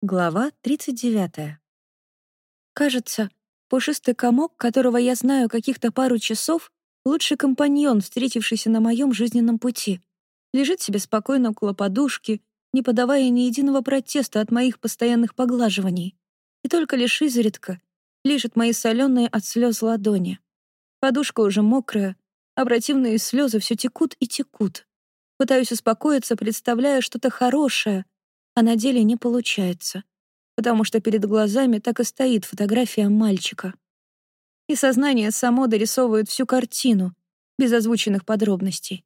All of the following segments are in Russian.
Глава 39. Кажется, пушистый комок, которого я знаю каких-то пару часов, лучший компаньон, встретившийся на моем жизненном пути. Лежит себе спокойно около подушки, не подавая ни единого протеста от моих постоянных поглаживаний. И только лишь изредка лижет мои соленые от слез ладони. Подушка уже мокрая, а противные слезы все текут и текут. Пытаюсь успокоиться, представляя что-то хорошее — а на деле не получается, потому что перед глазами так и стоит фотография мальчика. И сознание само дорисовывает всю картину, без озвученных подробностей.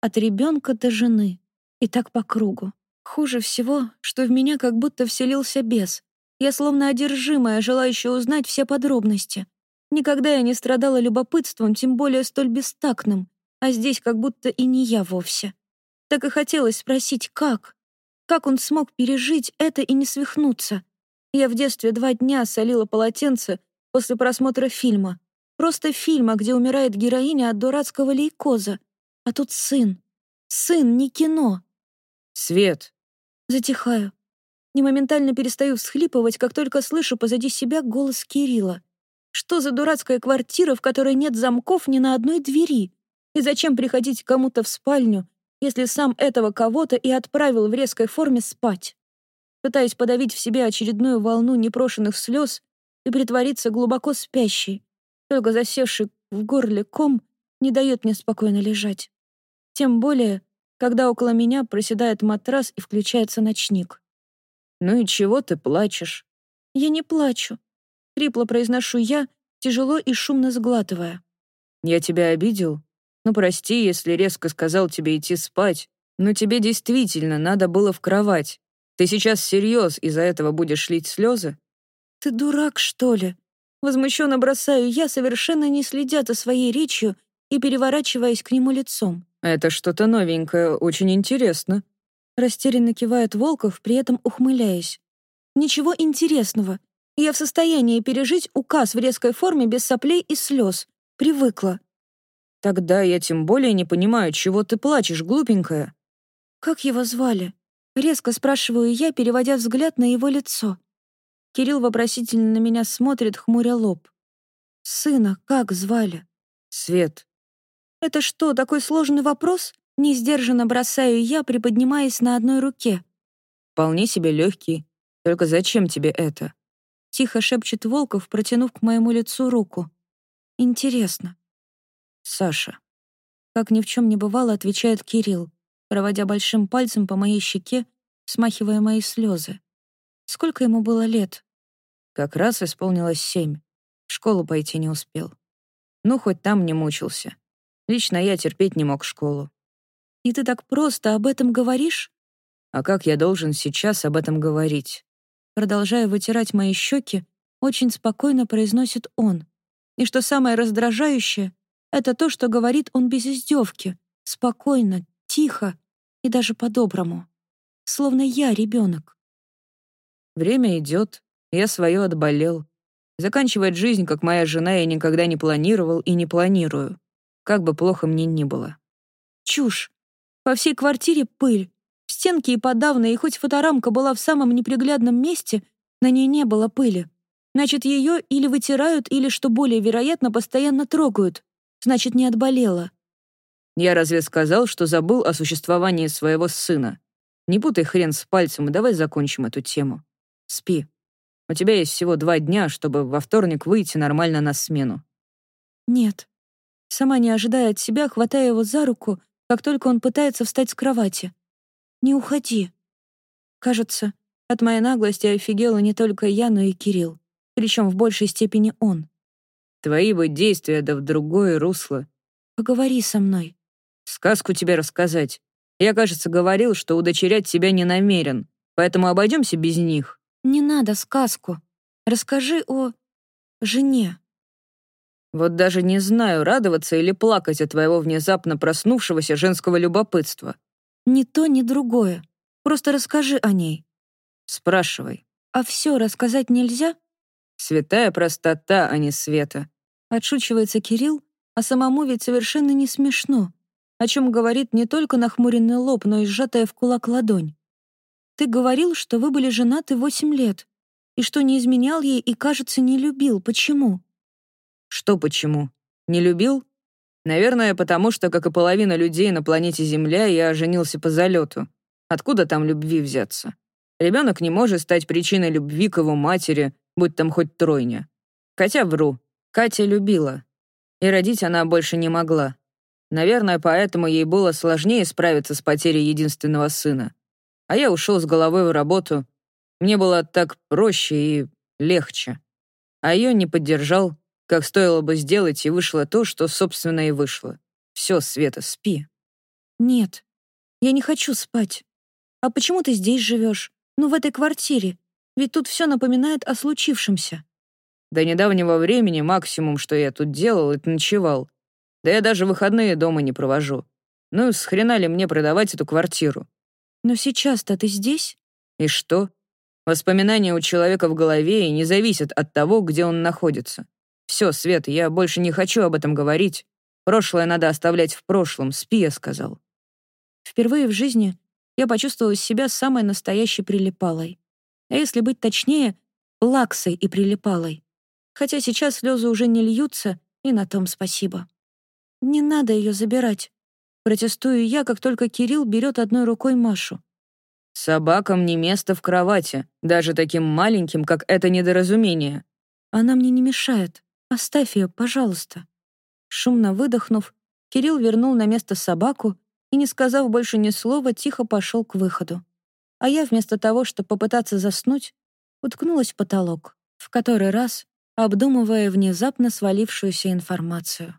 От ребенка до жены. И так по кругу. Хуже всего, что в меня как будто вселился бес. Я словно одержимая, желающая узнать все подробности. Никогда я не страдала любопытством, тем более столь бестактным, а здесь как будто и не я вовсе. Так и хотелось спросить, как? Как он смог пережить это и не свихнуться? Я в детстве два дня солила полотенце после просмотра фильма. Просто фильма, где умирает героиня от дурацкого лейкоза. А тут сын. Сын, не кино. Свет. Затихаю. Не моментально перестаю всхлипывать, как только слышу позади себя голос Кирилла. Что за дурацкая квартира, в которой нет замков ни на одной двери? И зачем приходить кому-то в спальню, если сам этого кого-то и отправил в резкой форме спать. Пытаясь подавить в себе очередную волну непрошенных слез и притвориться глубоко спящей, только засевший в горле ком не дает мне спокойно лежать. Тем более, когда около меня проседает матрас и включается ночник. «Ну и чего ты плачешь?» «Я не плачу», — хрипло произношу я, тяжело и шумно сглатывая. «Я тебя обидел?» Ну, прости, если резко сказал тебе идти спать, но тебе действительно надо было в кровать. Ты сейчас всерьез из-за этого будешь лить слезы? Ты дурак, что ли? Возмущенно бросаю я, совершенно не следя за своей речью и переворачиваясь к нему лицом. Это что-то новенькое, очень интересно. Растерянно кивает Волков, при этом ухмыляясь. Ничего интересного. Я в состоянии пережить указ в резкой форме без соплей и слез. Привыкла. Тогда я тем более не понимаю, чего ты плачешь, глупенькая. Как его звали? Резко спрашиваю я, переводя взгляд на его лицо. Кирилл вопросительно на меня смотрит, хмуря лоб. Сына как звали? Свет. Это что, такой сложный вопрос? Несдержанно бросаю я, приподнимаясь на одной руке. Вполне себе легкий. Только зачем тебе это? Тихо шепчет Волков, протянув к моему лицу руку. Интересно, Саша. Как ни в чем не бывало, отвечает Кирилл, проводя большим пальцем по моей щеке, смахивая мои слезы. Сколько ему было лет? Как раз исполнилось семь. В школу пойти не успел. Ну, хоть там не мучился. Лично я терпеть не мог школу. И ты так просто об этом говоришь? А как я должен сейчас об этом говорить? Продолжая вытирать мои щеки, очень спокойно произносит он. И что самое раздражающее, это то, что говорит он без издевки, спокойно, тихо и даже по-доброму. Словно я ребенок. Время идет, я свое отболел. Заканчивать жизнь, как моя жена, я никогда не планировал и не планирую. Как бы плохо мне ни было. Чушь. По всей квартире пыль. В стенке и подавно, и хоть фоторамка была в самом неприглядном месте, на ней не было пыли. Значит, ее или вытирают, или, что более вероятно, постоянно трогают. Значит, не отболела. Я разве сказал, что забыл о существовании своего сына? Не путай хрен с пальцем и давай закончим эту тему. Спи. У тебя есть всего два дня, чтобы во вторник выйти нормально на смену. Нет. Сама не ожидая от себя, хватая его за руку, как только он пытается встать с кровати. Не уходи. Кажется, от моей наглости офигела не только я, но и Кирилл. Причем в большей степени он. Твои бы действия да в другое русло. Поговори со мной. Сказку тебе рассказать. Я, кажется, говорил, что удочерять тебя не намерен, поэтому обойдемся без них. Не надо сказку. Расскажи о... жене. Вот даже не знаю, радоваться или плакать от твоего внезапно проснувшегося женского любопытства. Ни то, ни другое. Просто расскажи о ней. Спрашивай. А все рассказать нельзя? Святая простота, а не света. Отшучивается Кирилл, а самому ведь совершенно не смешно, о чем говорит не только нахмуренный лоб, но и сжатая в кулак ладонь. ты говорил, что вы были женаты восемь лет, и что не изменял ей и, кажется, не любил. Почему?» «Что почему? Не любил? Наверное, потому что, как и половина людей на планете Земля, я женился по залету. Откуда там любви взяться? Ребенок не может стать причиной любви к его матери, будь там хоть тройня. Хотя вру. Катя любила. И родить она больше не могла. Наверное, поэтому ей было сложнее справиться с потерей единственного сына. А я ушел с головой в работу. Мне было так проще и легче. А ее не поддержал, как стоило бы сделать, и вышло то, что, собственно, и вышло. Все, Света, спи. Нет, я не хочу спать. А почему ты здесь живешь? Ну, в этой квартире. Ведь тут все напоминает о случившемся. До недавнего времени максимум, что я тут делал, это ночевал. Да я даже выходные дома не провожу. Ну, с хрена ли мне продавать эту квартиру? Но сейчас-то ты здесь? И что? Воспоминания у человека в голове и не зависят от того, где он находится. Все, Свет, я больше не хочу об этом говорить. Прошлое надо оставлять в прошлом, спи, я сказал. Впервые в жизни я почувствовала себя самой настоящей прилипалой. А если быть точнее, лаксой и прилипалой. Хотя сейчас слезы уже не льются, и на том спасибо. Не надо ее забирать. Протестую я, как только Кирилл берет одной рукой Машу. Собакам не место в кровати, даже таким маленьким, как это недоразумение. Она мне не мешает. Оставь ее, пожалуйста. Шумно выдохнув, Кирилл вернул на место собаку и, не сказав больше ни слова, тихо пошел к выходу. А я вместо того, чтобы попытаться заснуть, уткнулась в потолок, в который раз обдумывая внезапно свалившуюся информацию.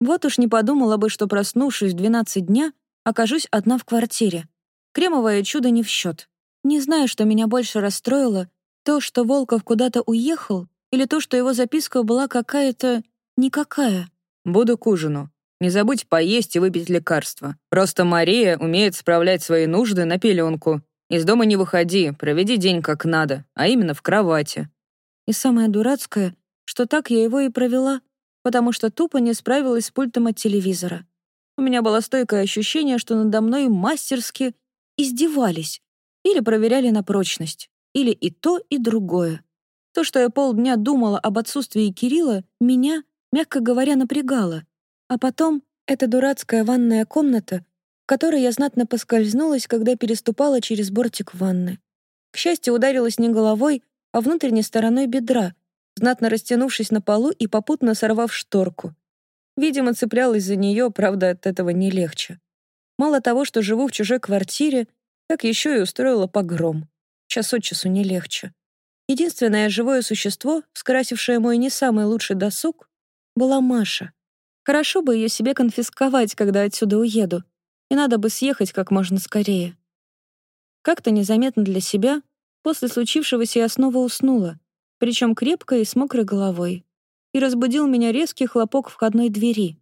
Вот уж не подумала бы, что, проснувшись в 12 дня, окажусь одна в квартире. Кремовое чудо не в счет. Не знаю, что меня больше расстроило, то, что Волков куда-то уехал, или то, что его записка была какая-то... никакая. «Буду к ужину. Не забудь поесть и выпить лекарства. Просто Мария умеет справлять свои нужды на пеленку. Из дома не выходи, проведи день как надо, а именно в кровати». И самое дурацкое, что так я его и провела, потому что тупо не справилась с пультом от телевизора. У меня было стойкое ощущение, что надо мной мастерски издевались или проверяли на прочность, или и то, и другое. То, что я полдня думала об отсутствии Кирилла, меня, мягко говоря, напрягало. А потом эта дурацкая ванная комната, в которой я знатно поскользнулась, когда переступала через бортик ванны. К счастью, ударилась не головой, а внутренней стороной бедра, знатно растянувшись на полу и попутно сорвав шторку. Видимо, цеплялась за нее, правда, от этого не легче. Мало того, что живу в чужой квартире, так еще и устроила погром. Час от часу не легче. Единственное живое существо, скрасившее мой не самый лучший досуг, была Маша. Хорошо бы ее себе конфисковать, когда отсюда уеду, и надо бы съехать как можно скорее. Как-то незаметно для себя, после случившегося я снова уснула, причем крепко и с мокрой головой, и разбудил меня резкий хлопок входной двери.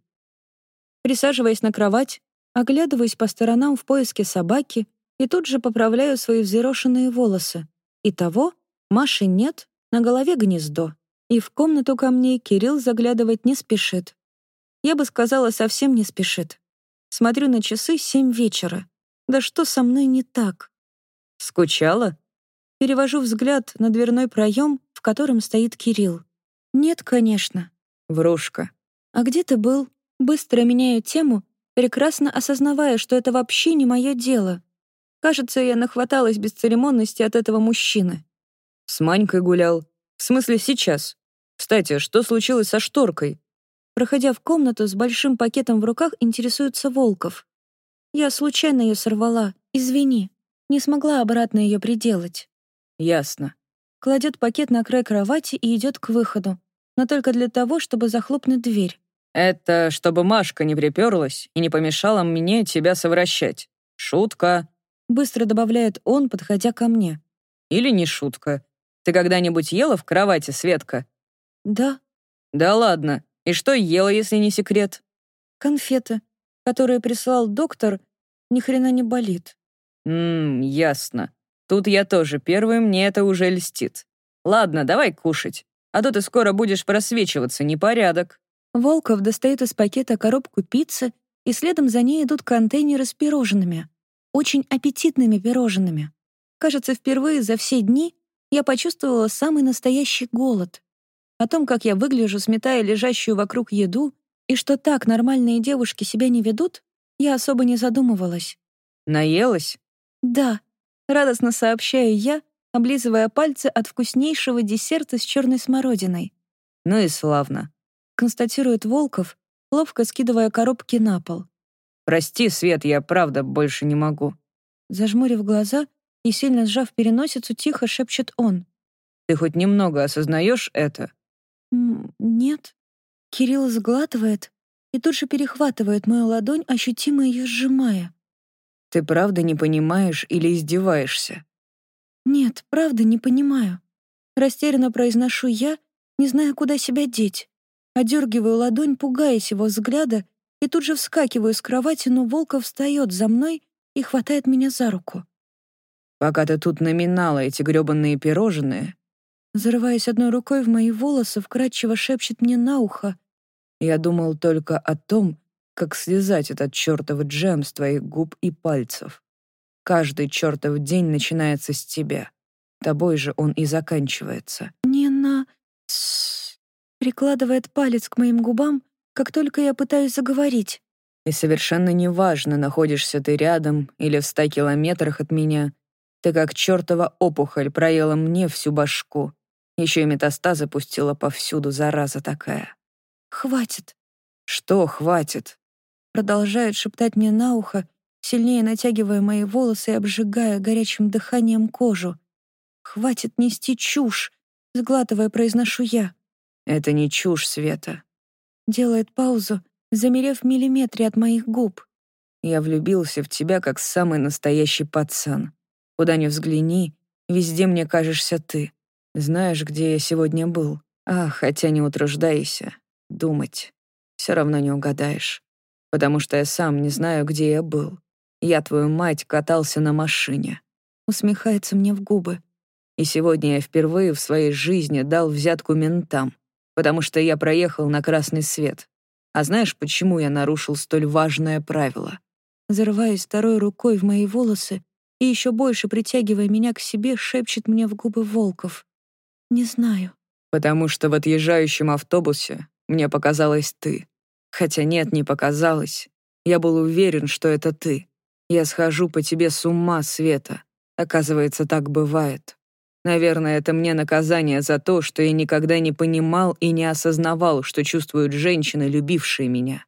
Присаживаясь на кровать, оглядываюсь по сторонам в поиске собаки и тут же поправляю свои взъерошенные волосы. Итого Маши нет, на голове гнездо. И в комнату ко мне Кирилл заглядывать не спешит. Я бы сказала, совсем не спешит. Смотрю на часы семь вечера. Да что со мной не так? Скучала? Перевожу взгляд на дверной проем, в котором стоит Кирилл. Нет, конечно. Врушка. А где ты был? Быстро меняю тему, прекрасно осознавая, что это вообще не мое дело. Кажется, я нахваталась бесцеремонности от этого мужчины. С Манькой гулял. В смысле, сейчас. Кстати, что случилось со шторкой? Проходя в комнату с большим пакетом в руках, интересуется Волков. Я случайно ее сорвала. Извини. Не смогла обратно ее приделать. Ясно. Кладет пакет на край кровати и идет к выходу, но только для того, чтобы захлопнуть дверь. Это чтобы Машка не приперлась и не помешала мне тебя совращать. Шутка. Быстро добавляет он, подходя ко мне. Или не шутка. Ты когда-нибудь ела в кровати, Светка? Да. Да ладно. И что ела, если не секрет? Конфеты, которые прислал доктор, ни хрена не болит. Ммм, ясно. Тут я тоже первый, мне это уже льстит. Ладно, давай кушать. А то ты скоро будешь просвечиваться, непорядок. Волков достает из пакета коробку пиццы, и следом за ней идут контейнеры с пирожными. очень аппетитными пирожными. Кажется, впервые за все дни я почувствовала самый настоящий голод. О том, как я выгляжу, сметая лежащую вокруг еду, и что так нормальные девушки себя не ведут, я особо не задумывалась. «Наелась?» «Да», — радостно сообщаю я, облизывая пальцы от вкуснейшего десерта с черной смородиной. «Ну и славно», — констатирует Волков, ловко скидывая коробки на пол. «Прости, Свет, я правда больше не могу». Зажмурив глаза и сильно сжав переносицу, тихо шепчет он. «Ты хоть немного осознаешь это?» «Нет». Кирилл сглатывает и тут же перехватывает мою ладонь, ощутимо ее сжимая. «Ты правда не понимаешь или издеваешься?» «Нет, правда не понимаю». Растерянно произношу я, не зная, куда себя деть. Одергиваю ладонь, пугаясь его взгляда, и тут же вскакиваю с кровати, но Волков встает за мной и хватает меня за руку. «Пока ты тут наминала эти грёбаные пирожные...» Зарываясь одной рукой в мои волосы, вкрадчиво шепчет мне на ухо. «Я думал только о том, как слезать этот чёртов джем с твоих губ и пальцев. Каждый чёртов день начинается с тебя. Тобой же он и заканчивается». «Не на...» Прикладывает палец к моим губам, как только я пытаюсь заговорить. И совершенно неважно, находишься ты рядом или в ста километрах от меня. Ты как чертова опухоль проела мне всю башку. Еще и метастазы пустила повсюду, зараза такая. «Хватит». «Что хватит?» Продолжает шептать мне на ухо, сильнее натягивая мои волосы и обжигая горячим дыханием кожу. «Хватит нести чушь», — сглатывая, произношу я. «Это не чушь, Света». Делает паузу, замерев в миллиметре от моих губ. «Я влюбился в тебя, как самый настоящий пацан. Куда ни взгляни, везде мне кажешься ты. Знаешь, где я сегодня был? А, хотя не утруждайся. Думать. Все равно не угадаешь. Потому что я сам не знаю, где я был. Я, твою мать, катался на машине. Усмехается мне в губы. И сегодня я впервые в своей жизни дал взятку ментам потому что я проехал на красный свет. А знаешь, почему я нарушил столь важное правило?» Зарываясь второй рукой в мои волосы и еще больше притягивая меня к себе, шепчет мне в губы Волков. «Не знаю». «Потому что в отъезжающем автобусе мне показалось ты. Хотя нет, не показалось. Я был уверен, что это ты. Я схожу по тебе с ума, Света. Оказывается, так бывает. Наверное, это мне наказание за то, что я никогда не понимал и не осознавал, что чувствуют женщины, любившие меня.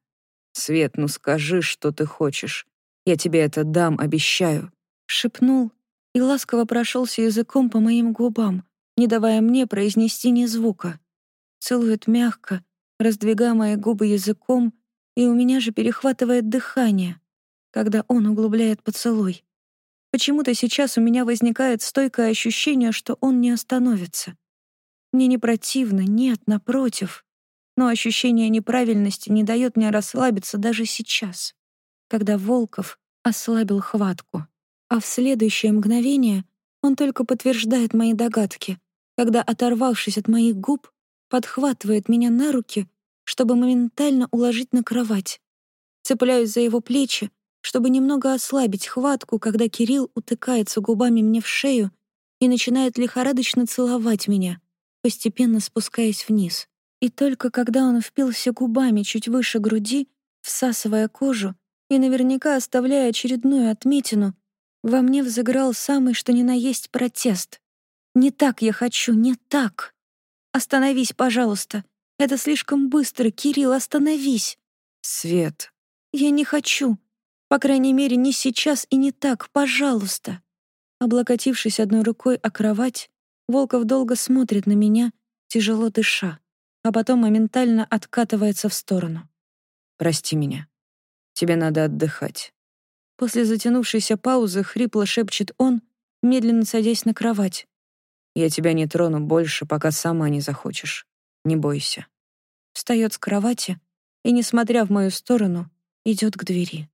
Свет, ну скажи, что ты хочешь. Я тебе это дам, обещаю. Шепнул и ласково прошелся языком по моим губам, не давая мне произнести ни звука. Целует мягко, раздвигая мои губы языком, и у меня же перехватывает дыхание, когда он углубляет поцелуй. Почему-то сейчас у меня возникает стойкое ощущение, что он не остановится. Мне не противно, нет, напротив. Но ощущение неправильности не дает мне расслабиться даже сейчас, когда Волков ослабил хватку. А в следующее мгновение он только подтверждает мои догадки, когда, оторвавшись от моих губ, подхватывает меня на руки, чтобы моментально уложить на кровать. Цепляюсь за его плечи, чтобы немного ослабить хватку, когда Кирилл утыкается губами мне в шею и начинает лихорадочно целовать меня, постепенно спускаясь вниз. И только когда он впился губами чуть выше груди, всасывая кожу и наверняка оставляя очередную отметину, во мне взыграл самый что ни на есть протест. «Не так я хочу, не так! Остановись, пожалуйста! Это слишком быстро, Кирилл, остановись!» «Свет!» «Я не хочу!» По крайней мере, не сейчас и не так, пожалуйста. Облокотившись одной рукой о кровать, Волков долго смотрит на меня, тяжело дыша, а потом моментально откатывается в сторону. «Прости меня. Тебе надо отдыхать». После затянувшейся паузы хрипло шепчет он, медленно садясь на кровать. «Я тебя не трону больше, пока сама не захочешь. Не бойся». Встает с кровати и, несмотря в мою сторону, идет к двери.